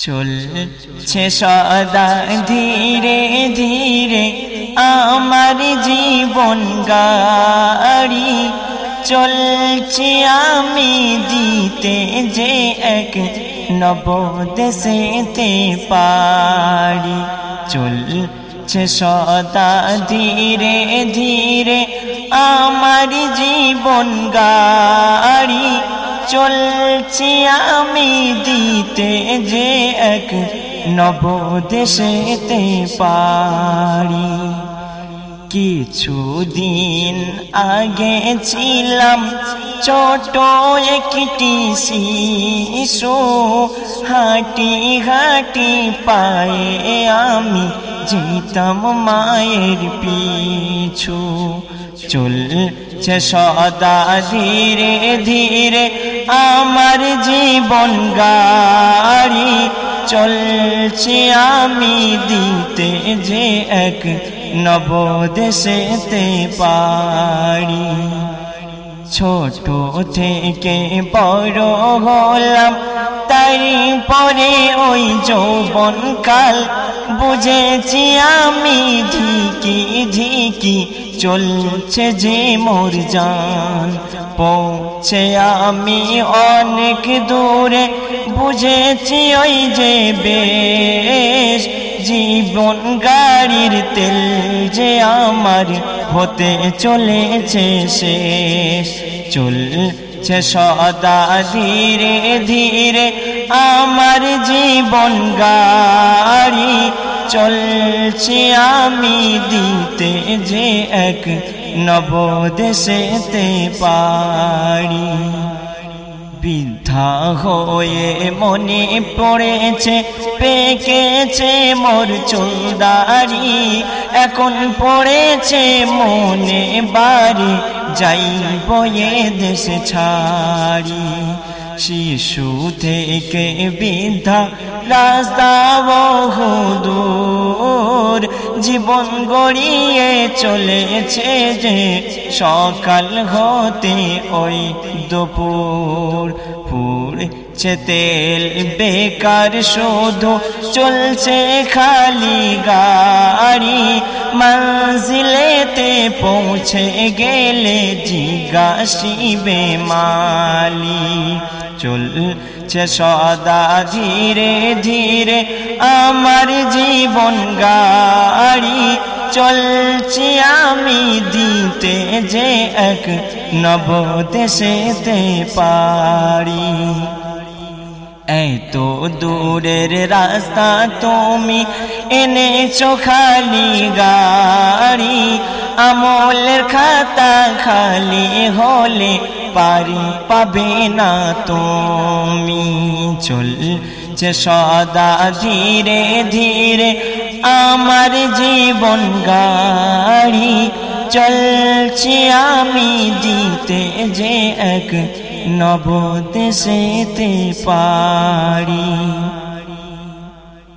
চলছে সদা ধীরে ধীরে আমার জীবন গাড়ি, চলছি আমি দিতে যে এক নবদেশেতে পারি। চলছে সদা ধীরে ধীরে আমার জীবন গাড়ি চলছি আমি দিতে যে এক নবদেশেতে পারি। কিছুদিন আগে ছিলাম ছোট একটি শিশু। হাঁটি হাঁটি পায়ে আমি যেতাম মায়ের পিছু। চলছে সদা ধীরে ধীরে আমার জীবন গাড়ি চলছে আমি দিতে যে এক নবদেশেতে পারি। ছোট থেকে বড় হলাম তারি পরে ওই যৌবন কাল বুঝেছি আমি ধিকি ধিকি চলছে যে মোর জান পৌঁছে আমি অনেক দূরে, বুঝেছি ওই যে বেশ। জীবন গাড়ির তেল যে আমার হতে চলেছে শেষ। চলছে সদা ধীরে ধীরে আমার জীবন গাড়ি চলছে আমি দিতে যে এক নবদেশেতে পারি। বৃদ্ধা হয়ে মনে পড়েছে, পেকেছে মোর চুলদারি। এখন পড়েছে মনে বাড়ি যাই বয়ে দেশে ছাড়ি। শিশু থেকে বৃদ্ধা রাস্তা বহুদূর। জীবন গড়িয়ে চলেছে যে সকাল হতে ওই দুপুর। পুড়ছে তেল বেকার শুধু চলছে খালি গাড়ি মঞ্জিলেতে পৌঁছে গেলে জিজ্ঞাসিবে মালি চলছে সদা ধীরে ধীরে আমার জীবন গাড়ি চলছি আমি দিতে যে এক নবদেশেতে পারি এত দূরের রাস্তা তুমি এনেছো খালি গাড়ি। আমলের খাতা খালি হলে পারি পাবে না তুমি। চলছে সদা ধীরে ধীরে আমার জীবন গাড়ি। চলছি আমি জিতে যে এক নবদেশেতে পারি।